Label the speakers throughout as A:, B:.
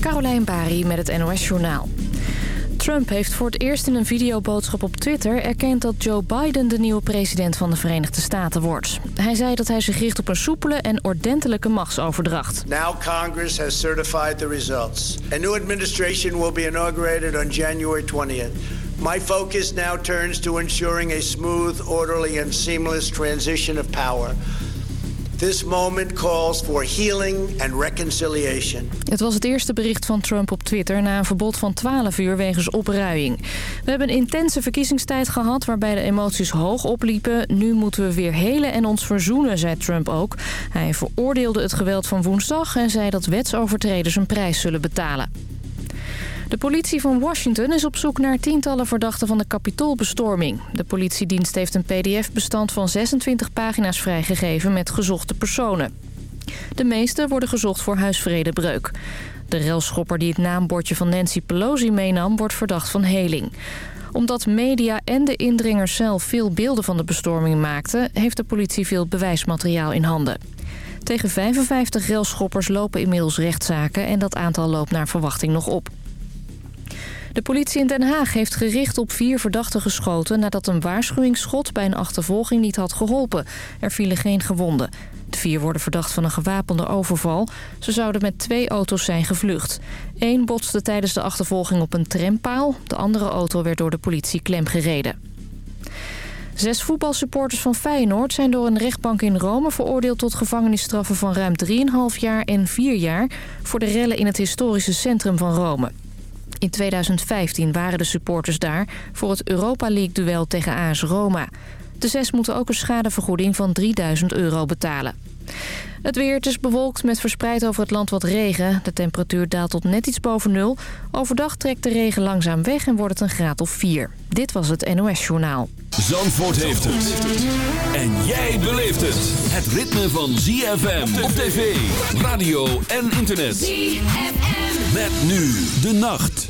A: Carolijn Bari met het NOS Journaal. Trump heeft voor het eerst in een videoboodschap op Twitter erkend dat Joe Biden de nieuwe president van de Verenigde Staten wordt. Hij zei dat hij zich richt op een soepele en ordentelijke machtsoverdracht.
B: Now Congress has certified the results. A new administration will be inaugurated on January 20th. My focus now turns to ensuring a smooth, orderly and seamless transition of power. This moment calls for healing and reconciliation.
A: Het was het eerste bericht van Trump op Twitter na een verbod van 12 uur wegens opruiing. We hebben een intense verkiezingstijd gehad waarbij de emoties hoog opliepen. Nu moeten we weer helen en ons verzoenen, zei Trump ook. Hij veroordeelde het geweld van woensdag en zei dat wetsovertreders een prijs zullen betalen. De politie van Washington is op zoek naar tientallen verdachten van de kapitoolbestorming. De politiedienst heeft een pdf-bestand van 26 pagina's vrijgegeven met gezochte personen. De meeste worden gezocht voor huisvredebreuk. De relschopper die het naambordje van Nancy Pelosi meenam wordt verdacht van heling. Omdat media en de indringers zelf veel beelden van de bestorming maakten... heeft de politie veel bewijsmateriaal in handen. Tegen 55 relschoppers lopen inmiddels rechtszaken en dat aantal loopt naar verwachting nog op. De politie in Den Haag heeft gericht op vier verdachten geschoten... nadat een waarschuwingsschot bij een achtervolging niet had geholpen. Er vielen geen gewonden. De vier worden verdacht van een gewapende overval. Ze zouden met twee auto's zijn gevlucht. Eén botste tijdens de achtervolging op een trampaal. De andere auto werd door de politie klemgereden. Zes voetbalsupporters van Feyenoord zijn door een rechtbank in Rome veroordeeld tot gevangenisstraffen van ruim 3,5 jaar en 4 jaar voor de rellen in het historische centrum van Rome. In 2015 waren de supporters daar voor het Europa League-duel tegen AS Roma. De zes moeten ook een schadevergoeding van 3000 euro betalen. Het weer, het is bewolkt met verspreid over het land wat regen. De temperatuur daalt tot net iets boven nul. Overdag trekt de regen langzaam weg en wordt het een graad of 4. Dit was het NOS Journaal.
C: Zandvoort heeft het. En jij beleeft het. Het ritme van ZFM op tv, radio en internet. ZFM. Met nu de nacht.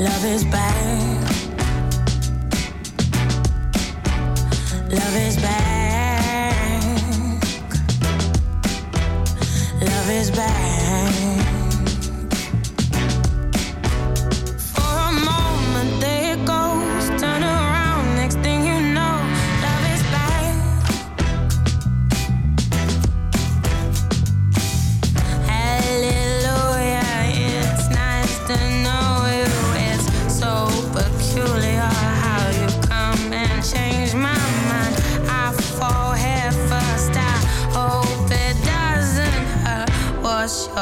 D: Love is back. Love is. Love is.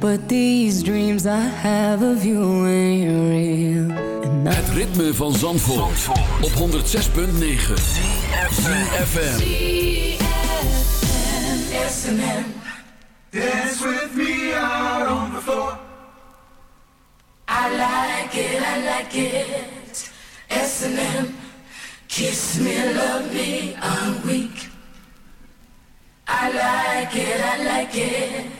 E: But
F: these dreams I have of you ain't real. I...
C: Het ritme van Zandvoort, Zandvoort. op 106.9 CFM SNM
E: Dance with me out on the floor.
G: I like it, I like it. SNM Kiss me, love me, I'm weak. I like it, I like it.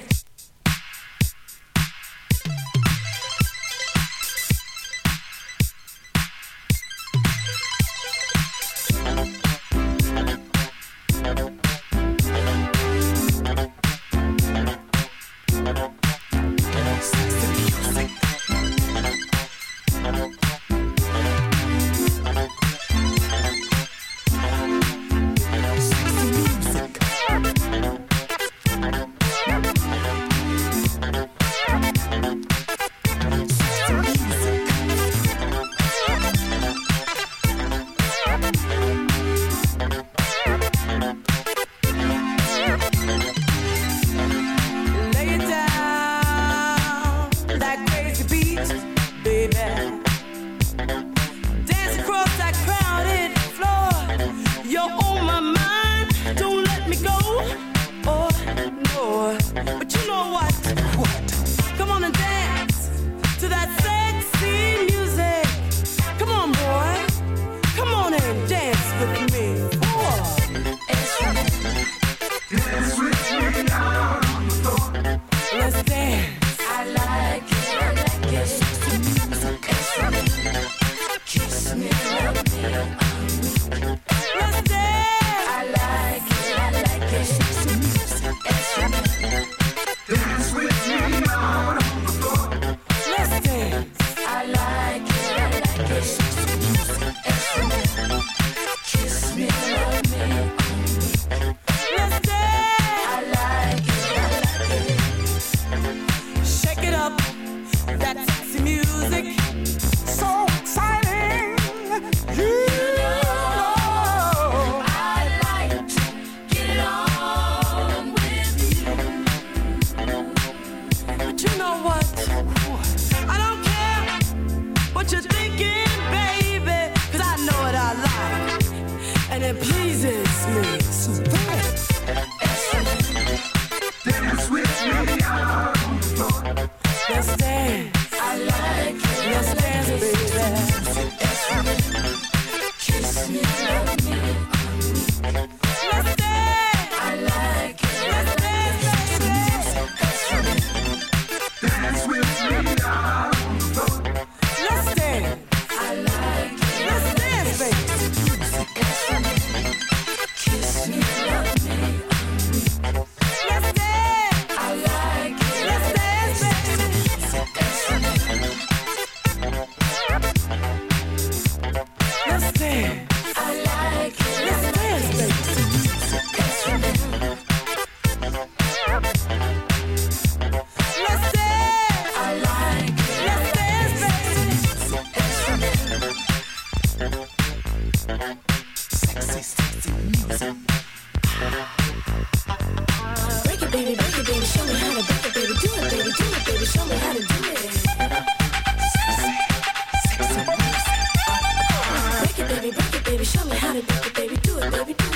H: baby, show me how to do it, baby, do it, baby, do it.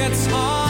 D: gets
C: hard.